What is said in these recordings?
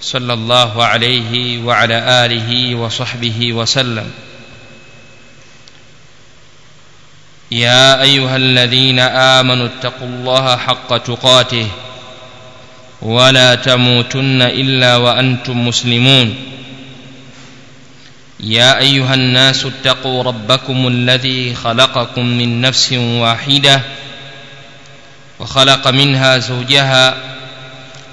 صلى الله عليه وعلى آله وصحبه وسلم. يا أيها الذين آمنوا اتقوا الله حق تقاته ولا تموتن إلا وأنتم مسلمون. يا أيها الناس اتقوا ربكم الذي خلقكم من نفس واحدة وخلق منها زوجها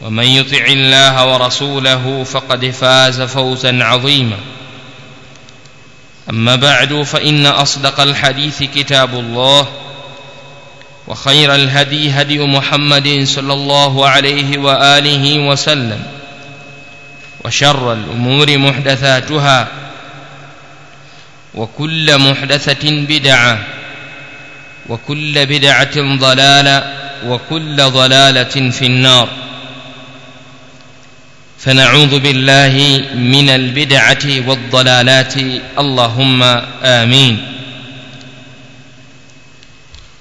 ومن يطع الله ورسوله فقد فاز فوزا عظيما. أما بعد فإن أصدق الحديث كتاب الله وخير الهدي هدي محمد صلى الله عليه وآله وسلم وشر الأمور محدثاتها وكل محدثة بدعة وكل بدعة ضلالة وكل ضلالة في النار. فنعوذ بالله من البدعه والضلالات اللهم امين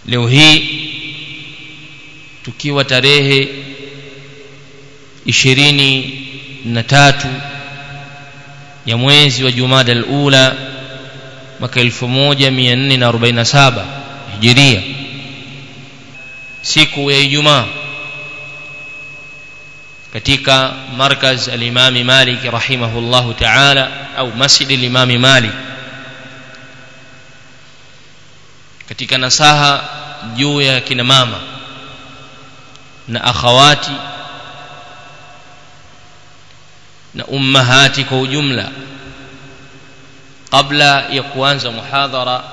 leo hii tukiwa tarehe ishirini na tatu ya mwezi wa jumada alula mwaka elfu moja mia nne na arobaini na saba hijiria siku ya ijumaa katika markaz alimami malik rahimahullahu taala au masjid alimami malik katika nasaha juu ya kina mama na akhawati na ummahati kwa ujumla kabla ya kuanza muhadhara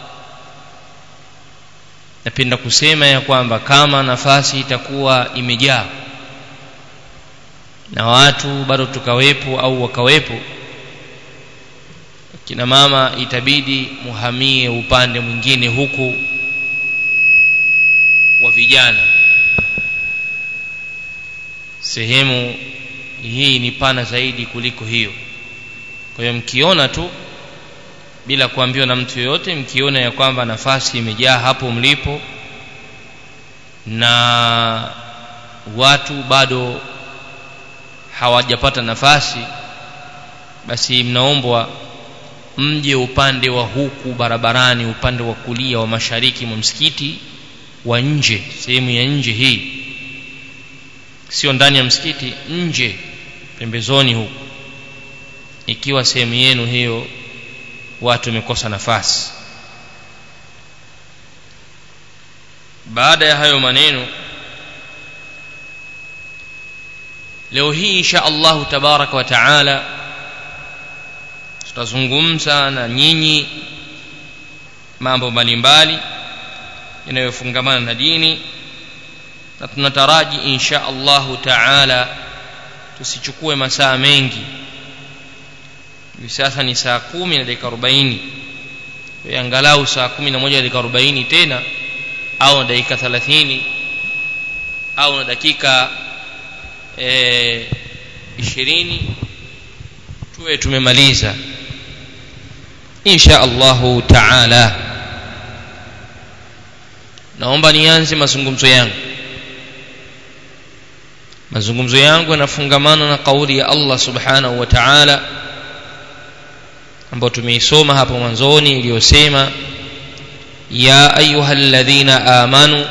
napenda kusema ya kwamba kama nafasi itakuwa imejaa na watu bado tukawepo au wakawepo kina mama itabidi muhamie upande mwingine huku wa vijana. Sehemu hii ni pana zaidi kuliko hiyo. Kwa hiyo mkiona tu bila kuambiwa na mtu yoyote mkiona ya kwamba nafasi imejaa hapo mlipo na watu bado hawajapata nafasi basi mnaombwa mje upande wa huku barabarani upande wa kulia wa mashariki mwa msikiti wa nje sehemu ya nje hii. Sio ndani ya msikiti nje pembezoni huku. Ikiwa sehemu yenu hiyo watu wamekosa nafasi. Baada ya hayo maneno leo hii insha allahu tabaraka wa taala tutazungumza na nyinyi mambo mbalimbali yanayofungamana na dini na tunataraji insha allahu taala tusichukue masaa mengi. Hivi sasa ni saa kumi na dakika arobaini. Angalau saa kumi na moja na dakika arobaini tena au na dakika thelathini au na dakika ishirini tuwe tumemaliza. Insha allahu taala. Naomba nianze mazungumzo yangu. Mazungumzo yangu yanafungamana na kauli ya allah subhanahu wa taala ambayo tumeisoma hapo mwanzoni iliyosema ya ayuha ladhina amanu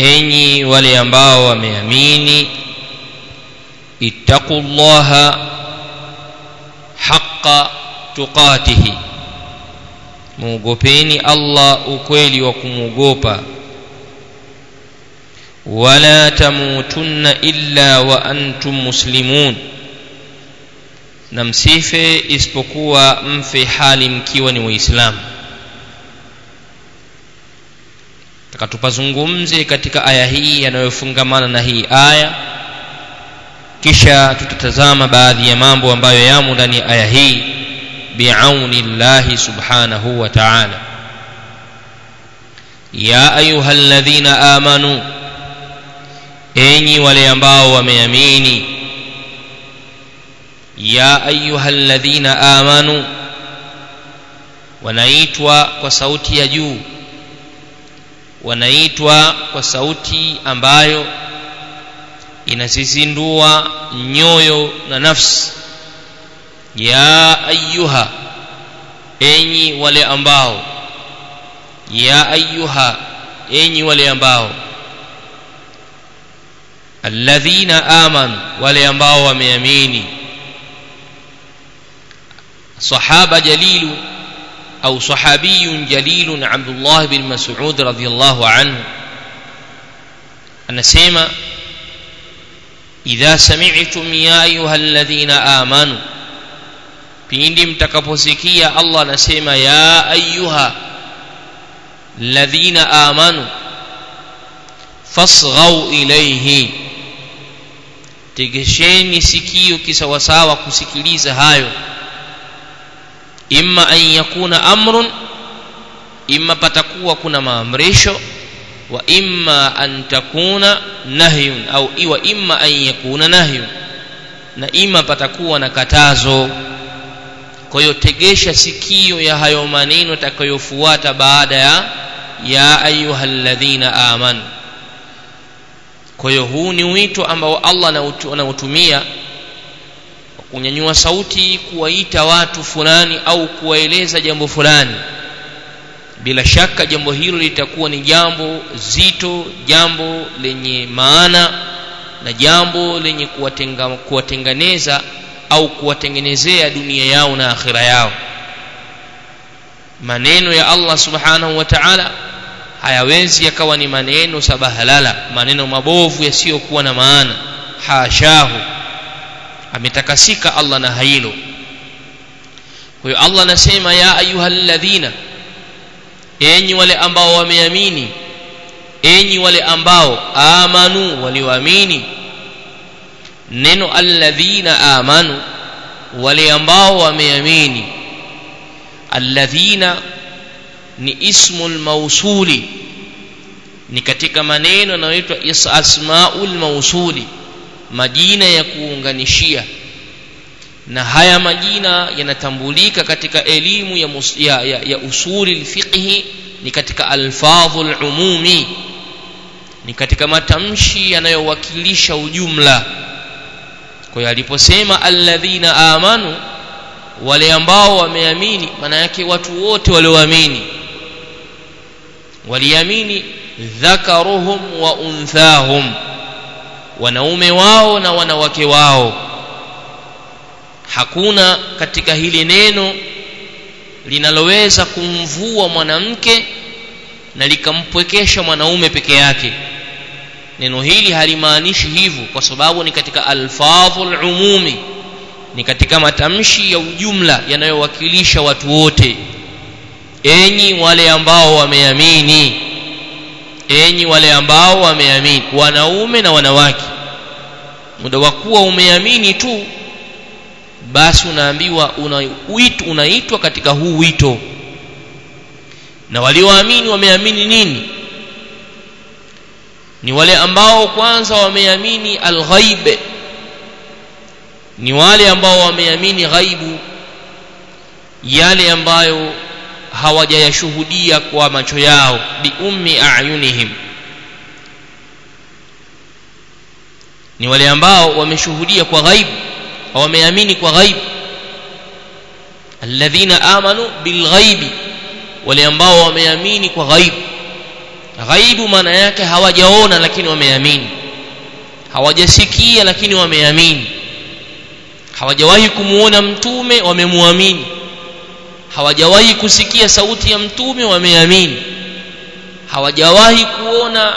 enyi wale ambao wameamini ittaqullaha haqqa tuqatihi. Muogopeni Allah ukweli wa kumwogopa wala tamutunna illa wa antum muslimun. Na msife isipokuwa mfe hali mkiwa ni waislamu takatupazungumze katika aya hii yanayofungamana na hii aya. Kisha tutatazama baadhi ya mambo ambayo yamo ndani ya aya hii. Biauni llahi subhanahu wa ta'ala. Ya ayuha ladhina amanu. Enyi wale ambao wameamini. Ya ayuha alladhina amanu. Wanaitwa kwa sauti ya juu wanaitwa kwa sauti ambayo inazizindua nyoyo na nafsi. Ya ayuha enyi wale ambao. Ya ayuha enyi wale ambao. Alladhina amanu wale ambao wameamini. Sahaba jalilu أو صحابي جليل عبد الله بن مسعود رضي الله عنه. أنسيما إذا سمعتم يا أيها الذين آمنوا بإنهم تكفسكي الله نسيما يا أيها الذين آمنوا فاصغوا إليه. تجشيني سكيو كسوساوا كسكيليز هايو. Imma an yakuna amrun imma patakuwa kuna maamrisho wa imma an takuna nahyun au iwa imma an yakuna nahyun na imma patakuwa na katazo. Kwa hiyo tegesha sikio ya hayo maneno takayofuata baada ya ya ayyuhalladhina amanu kwa hiyo huu ni wito ambao Allah anautumia kunyanyua sauti kuwaita watu fulani au kuwaeleza jambo fulani. Bila shaka jambo hilo litakuwa ni jambo zito jambo lenye maana na jambo lenye kuwatenga, kuwatengeneza au kuwatengenezea dunia yao na akhira yao. Maneno ya Allah subhanahu wa ta'ala hayawezi yakawa ni maneno sabahalala maneno mabovu yasiyokuwa na maana. Hashahu ametakasika Allah na hailo kwa hiyo Allah anasema ya ayyuhalladhina enyi wale ambao wameamini enyi wale ambao amanu walioamini neno alladhina amanu wale ambao wameamini. Alladhina ni ismul mausuli ni katika maneno yanayoitwa asmaul mausuli majina ya kuunganishia. Na haya majina yanatambulika katika elimu ya, ya, ya, ya usuli lfiqhi ni katika alfadhu lumumi ni katika matamshi yanayowakilisha ujumla. Kwa hiyo aliposema alladhina amanu wale ambao wameamini maana yake watu wote walioamini waliamini dhakaruhum wa unthahum wanaume wao na wanawake wao. Hakuna katika hili neno linaloweza kumvua mwanamke na likampwekesha mwanaume peke yake. Neno hili halimaanishi hivyo kwa sababu ni katika alfadhul umumi ni katika matamshi ya ujumla yanayowakilisha watu wote. Enyi wale ambao wameamini enyi wale ambao wameamini wanaume na wanawake muda wa kuwa umeamini tu basi unaambiwa unaitwa una katika huu wito. Na walioamini wameamini nini? Ni wale ambao kwanza wameamini alghaib. Ni wale ambao wameamini ghaibu yale ambayo hawajayashuhudia kwa macho yao biummi ayunihim ni wale ambao wameshuhudia kwa ghaibu wameamini kwa ghaibu alladhina amanu bilghaibi wale ambao wameamini kwa ghaibu ghaibu maana yake hawajaona lakini wameamini. Hawajasikia lakini wameamini. Hawajawahi kumuona mtume wamemwamini. Hawajawahi kusikia sauti ya mtume wameamini. Hawajawahi kuona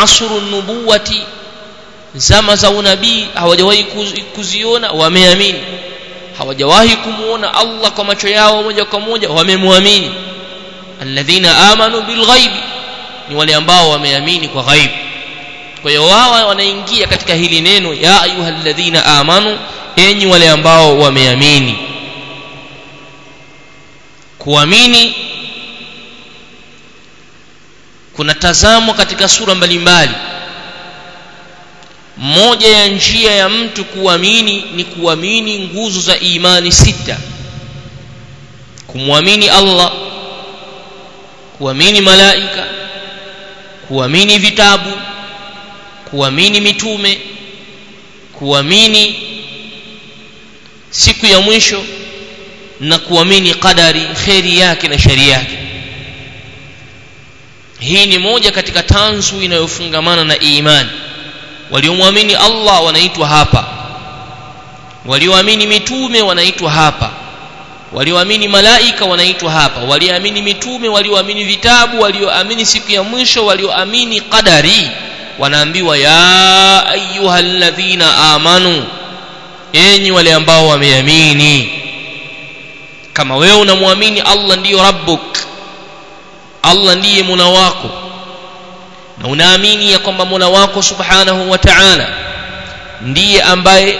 asru nubuwati zama za unabii hawajawahi kuziona wameamini. Hawajawahi kumuona Allah kwa macho yao moja kwa moja wamemwamini. Alladhina amanu bilghaibi ni wale ambao wameamini kwa ghaibu kwa hiyo wao wanaingia katika hili neno ya ayyuhalladhina amanu enyi wale ambao wameamini. Kuamini kuna tazamo katika sura mbalimbali moja ya njia ya mtu kuamini ni kuamini nguzo za imani sita. Kumwamini Allah kuamini malaika kuamini vitabu kuamini mitume kuamini siku ya mwisho na kuamini qadari kheri yake na shari yake. Hii ni moja katika tanzu inayofungamana na imani waliomwamini Allah wanaitwa hapa. Walioamini mitume wanaitwa hapa. Walioamini malaika wanaitwa hapa. Waliamini mitume walioamini vitabu walioamini siku ya mwisho walioamini qadari wanaambiwa ya ayyuhalladhina amanu enyi wale ambao wameamini kama wewe unamwamini Allah ndiyo rabbuk. Allah ndiye muna wako na unaamini ya kwamba Mola wako Subhanahu wa Ta'ala ndiye ambaye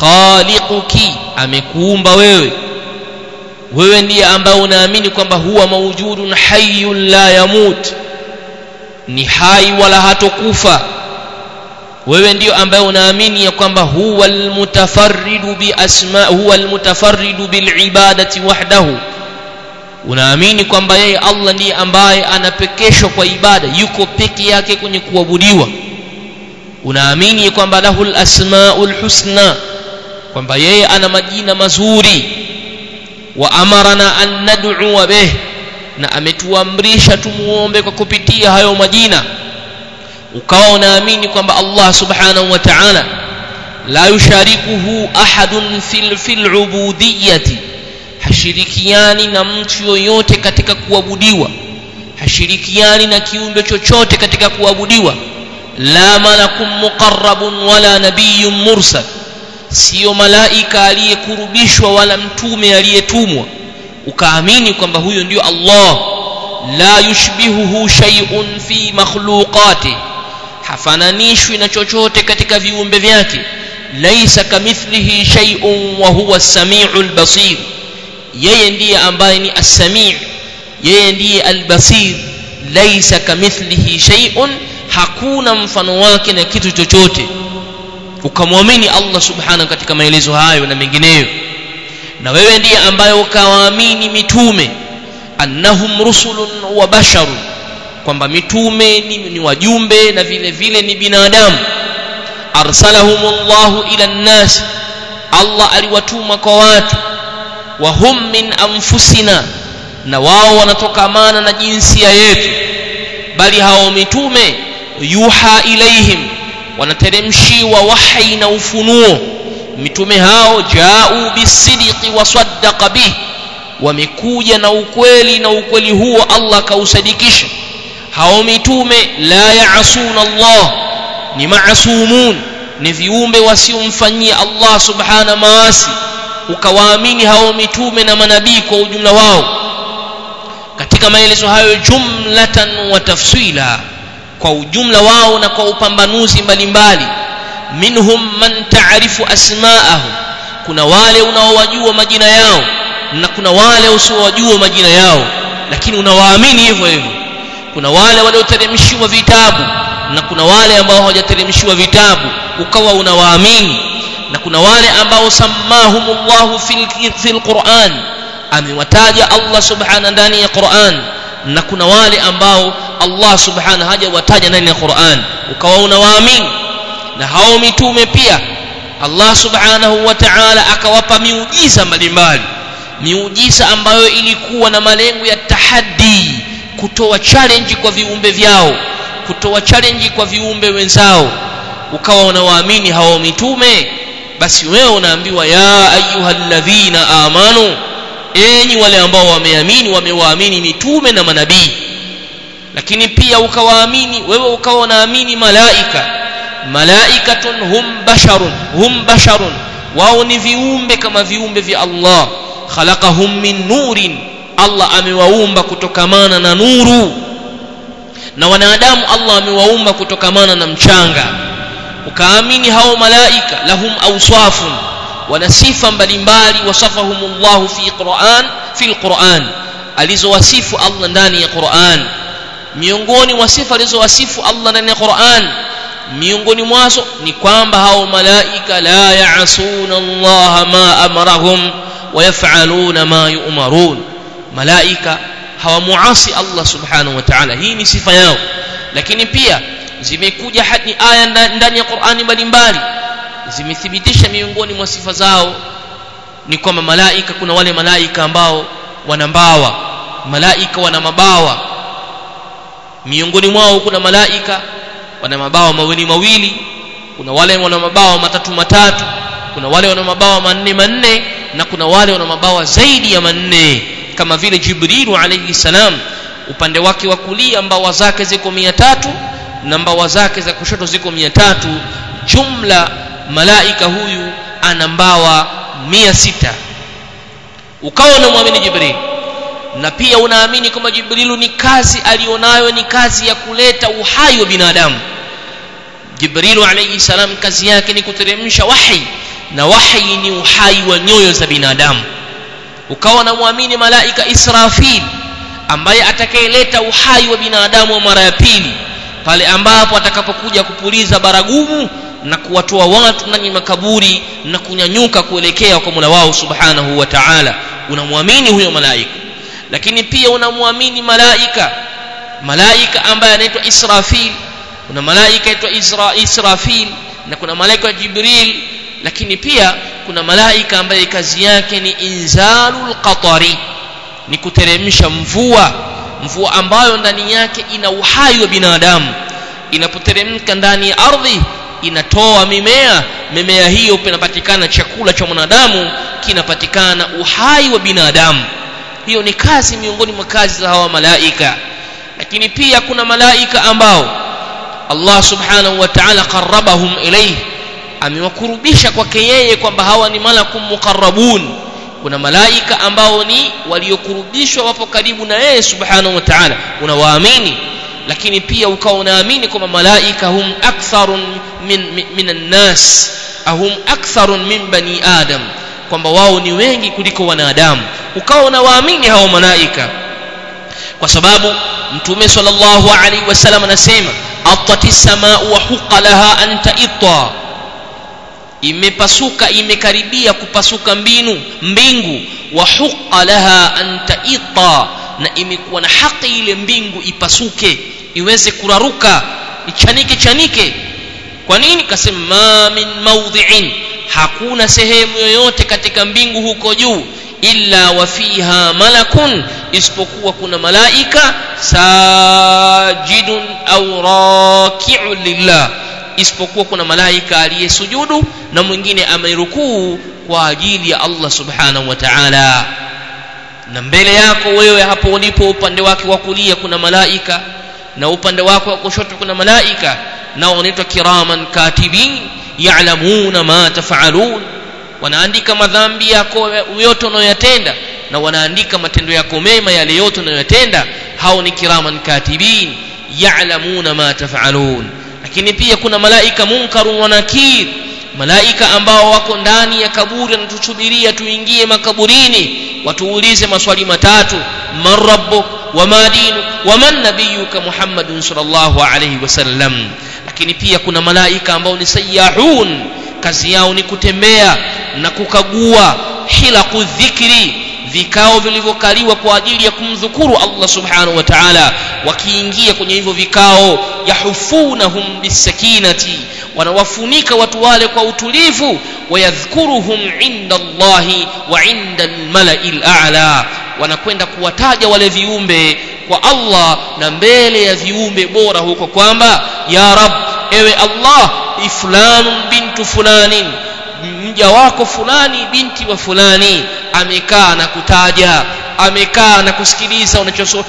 khaliquki amekuumba wewe. Wewe ndiye ambaye unaamini kwamba huwa maujudun hayyun la yamut. Ni hai wala hatokufa. Wewe ndiyo ambaye unaamini ya kwamba huwa almutafarridu bi asma huwa almutafarridu bil ibadati wahdahu unaamini kwamba yeye Allah ndiye ambaye anapekeshwa kwa ibada yuko peke yake kwenye kuabudiwa. Unaamini kwamba lahul asmaul husna kwamba yeye ana majina mazuri. Wa amarana an nad'u bih na ametuamrisha tumuombe kwa kupitia hayo majina. Ukawa unaamini kwamba Allah subhanahu wa ta'ala la yusharikuhu ahadun fil fil ubudiyyati hashirikiani na mtu yoyote katika kuabudiwa hashirikiani na kiumbe chochote katika kuabudiwa la malakum muqarrabun wala nabiyyun mursal siyo malaika aliyekurubishwa wala mtume aliyetumwa ukaamini kwamba huyo ndio Allah. La yushbihuhu shay'un fi makhluqati hafananishwi na chochote katika viumbe vyake laisa kamithlihi shay'un wa huwa as-sami'ul basir yeye ndiye ambaye ni as-sami' yeye ndiye al-basir laisa kamithlihi shay'un hakuna mfano wake na kitu chochote. Ukamwamini Allah subhanahu katika maelezo hayo na mengineyo. Na wewe ndiye ambaye ukawaamini mitume annahum rusulun wa basharun kwamba mitume ni, ni wajumbe na vile vile ni binadamu. Arsalahumullahu ila nnas Allah aliwatuma kwa watu wa hum min anfusina na wao wanatokamana na jinsia yetu bali hao mitume yuha ilaihim wanateremshiwa wahi na ufunuo. Mitume hao jau bisidqi wasaddaqa bih wamekuja na ukweli na ukweli huo Allah akausadikisha. Hao mitume la yasuna Allah ni masumun ni viumbe wasiomfanyia Allah subhana maasi ukawaamini hao mitume na manabii kwa ujumla wao. Katika maelezo hayo jumlatan wa tafsila kwa ujumla wao na kwa upambanuzi mbalimbali minhum man taarifu asmaahu kuna wale unaowajua majina yao na kuna wale usiowajua majina yao lakini unawaamini hivyo hivyo. Kuna wale walioteremshiwa vitabu na kuna wale ambao hawajateremshiwa vitabu ukawa unawaamini na kuna wale ambao samahumullahu fil Qur'an. Amewataja Allah subhanahu ndani ya Qur'an. Na kuna wale ambao Allah subhanahu hajawataja ndani ya Qur'an. Ukawa unawaamini na hao mitume pia. Allah subhanahu wa ta'ala akawapa miujiza mbalimbali. Miujiza ambayo ilikuwa na malengo ya tahaddi. Kutoa challenge kwa viumbe vyao. Kutoa challenge kwa viumbe wenzao. Ukawa unawaamini hao mitume basi wewe unaambiwa ya ayyuhalladhina amanu enyi wale ambao wameamini wamewaamini mitume na manabii. Lakini pia ukawaamini wewe ukawa unaamini malaika. Malaikatun hum basharun hum basharun. Wao ni viumbe kama viumbe vya Allah. Khalaqahum min nurin. Allah amewaumba kutokamana na nuru. Na wanadamu Allah amewaumba kutokamana na mchanga ukaamini hao malaika lahum auswafun wana sifa mbalimbali wasafahumullahu fi Qur'an fi Qur'an alizowasifu Allah ndani ya Qur'an. Miongoni mwa sifa alizowasifu Allah ndani ya Qur'an miongoni mwazo ni kwamba hao malaika la yaasuna Allah ma amarahum wayafaluna ma yu'marun. Malaika hawamuasi Allah subhanahu wa ta'ala hii ni sifa yao. Lakini pia zimekuja hadi aya ndani ya Qur'ani mbalimbali zimethibitisha miongoni mwa sifa zao ni kwamba malaika kuna wale malaika ambao wana mbawa malaika wana mabawa. Miongoni mwao kuna malaika wana mabawa mawili mawili kuna wale wana mabawa matatu matatu kuna wale wana mabawa manne manne na kuna wale wana mabawa zaidi ya manne kama vile Jibrilu alayhi salam upande wake wa kulia mbawa zake ziko mia tatu na mbawa zake za kushoto ziko mia tatu. Jumla malaika huyu ana mbawa mia sita. Ukawa unamwamini Jibril. Na pia unaamini kwamba Jibrilu ni kazi alionayo ni kazi ya kuleta uhai wa binadamu. Jibrilu alayhi salam kazi yake ni kuteremsha wahi. Na wahi ni uhai wa nyoyo za binadamu. Ukawa unamwamini malaika Israfil ambaye atakayeleta uhai wa binadamu wa mara ya pili pale ambapo atakapokuja kupuliza baragumu na kuwatoa watu ndani makaburi na kunyanyuka kuelekea kwa Mola wao Subhanahu wa Ta'ala unamwamini huyo malaika. Lakini pia unamwamini malaika malaika ambaye anaitwa Israfil. Kuna malaika aitwa Isra Israfil na kuna malaika Jibril. Lakini pia kuna malaika ambaye kazi yake ni inzalul qatari ni kuteremsha mvua mvua ambayo ndani yake ina uhai wa binadamu inapoteremka ndani ya ardhi inatoa mimea. Mimea hiyo inapatikana chakula cha mwanadamu kinapatikana uhai wa binadamu. Hiyo ni kazi miongoni mwa kazi za hawa malaika. Lakini pia kuna malaika ambao Allah subhanahu wa ta'ala qarrabahum ilayhi amewakurubisha kwake yeye kwamba hawa ni malakum muqarrabun. Kuna malaika ambao ni waliokurubishwa wapo karibu na yeye subhanahu wa ta'ala. Unawaamini lakini pia ukawa unaamini kwamba malaika hum aktharun min, min, min nas ahum aktharun min bani adam kwamba wao ni wengi kuliko wanadamu. Ukawa unawaamini hao malaika kwa sababu mtume sallallahu alaihi wasallam anasema atati samaa wa huqa laha an ta'itta imepasuka imekaribia kupasuka mbinu mbingu. Wa huqa laha an ta'itta na imekuwa na haki ile mbingu ipasuke iweze kuraruka ichanike chanike kwa nini? Kasema ma min maudhi'in hakuna sehemu yoyote katika mbingu huko juu illa wa fiha malakun isipokuwa kuna malaika sajidun au raki'un lillah. Isipokuwa kuna malaika aliyesujudu na mwingine amerukuu kwa ajili ya Allah subhanahu wa ta'ala na mbele yako wewe hapo ulipo upande wake wa kulia kuna malaika na upande wako wa kushoto kuna malaika nao wanaitwa kiraman katibin ya'lamuna ma taf'alun. Wanaandika madhambi yako yote unayoyatenda na wanaandika matendo yako mema yale yote unayoyatenda hao ni kiraman katibin ya'lamuna ma taf'alun. Lakini pia kuna malaika munkarun wa nakir malaika ambao wako ndani ya kaburi anatusubiria tuingie makaburini watuulize maswali matatu. Man rabbuk wama dinuk waman nabiyuka muhammadun sallallahu alayhi wasallam lakini pia kuna malaika ambao ni sayyahun kazi yao ni kutembea na kukagua hilaku dhikri vikao vilivyokaliwa kwa ajili ya kumdhukuru Allah subhanahu wa ta'ala wakiingia kwenye hivyo vikao yahufunahum bisakinati wanawafunika watu wale kwa utulivu wayadhkuruhum inda Allahi wa inda lmalai a'la wanakwenda kuwataja wale viumbe kwa Allah na mbele ya viumbe bora huko kwamba ya rab ewe Allah iflanun bintu fulanin mja wako fulani binti wa fulani amekaa na kutaja amekaa na kusikiliza unachoso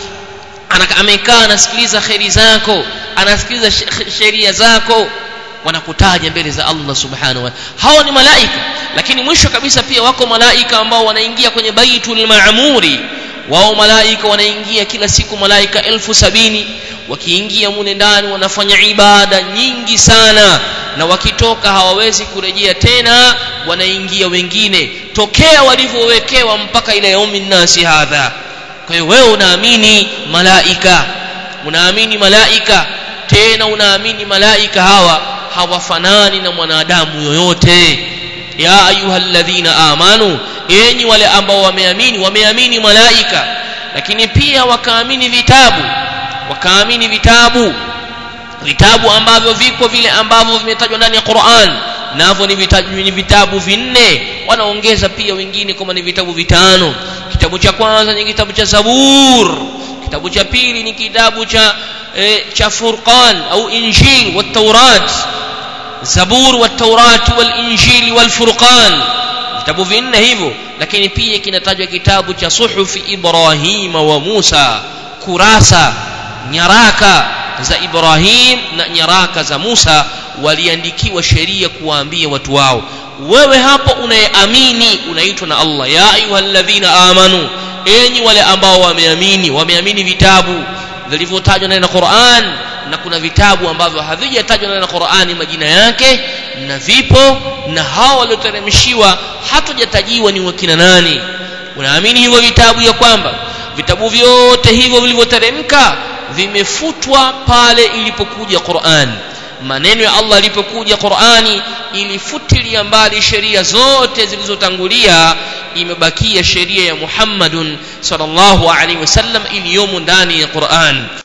amekaa anasikiliza kheri zako anasikiliza sheria zako wanakutaja mbele za Allah subhanahu wa hao ni malaika. Lakini mwisho kabisa pia wako malaika ambao wanaingia kwenye baitul maamuri wao malaika wanaingia kila siku malaika elfu sabini. Wakiingia mune ndani wanafanya ibada nyingi sana. Na wakitoka hawawezi kurejea tena wanaingia wengine. Tokea walivyowekewa mpaka ila yaumi nnasi hadha. Kwa hiyo wewe unaamini malaika. Unaamini malaika. Tena unaamini malaika hawa hawafanani na mwanadamu yoyote ya ayuhalladhina amanu enyi wale ambao wameamini wameamini malaika. Lakini pia wakaamini vitabu wakaamini vitabu. Vitabu ambavyo viko vile ambavyo vimetajwa ndani ya Qur'an. Navyo ni vitabu, ni vitabu vinne. Wanaongeza pia wengine kama ni vitabu vitano. Kitabu cha kwanza ni kitabu cha Zabur. Kitabu cha pili ni kitabu cha e, cha Furqan au Injil wa Taurat Zabur wa Taurat wal Injil wal Furqan. Vitabu vinne hivyo lakini pia kinatajwa kitabu cha suhufi Ibrahim wa Musa. Kurasa nyaraka za Ibrahim na nyaraka za Musa waliandikiwa sheria kuwaambia watu wao. Wewe hapo unayeamini unaitwa na Allah. Ya ayuhaladhina amanu enyi wale ambao wameamini wameamini vitabu vilivyotajwa ndani ya Qur'an na kuna vitabu ambavyo havijatajwa ndani ya Qur'ani majina yake na vipo na hao walioteremshiwa hatujatajiwa ni wakina nani. Unaamini hivyo vitabu ya kwamba? Vitabu vyote hivyo vilivyoteremka vimefutwa pale ilipokuja Qur'ani maneno ya Allah ilipokuja Qur'ani ilifutilia mbali sheria zote zilizotangulia imebakia sheria ya Muhammadun sallallahu alaihi wasallam iliyomo ndani ya Qur'an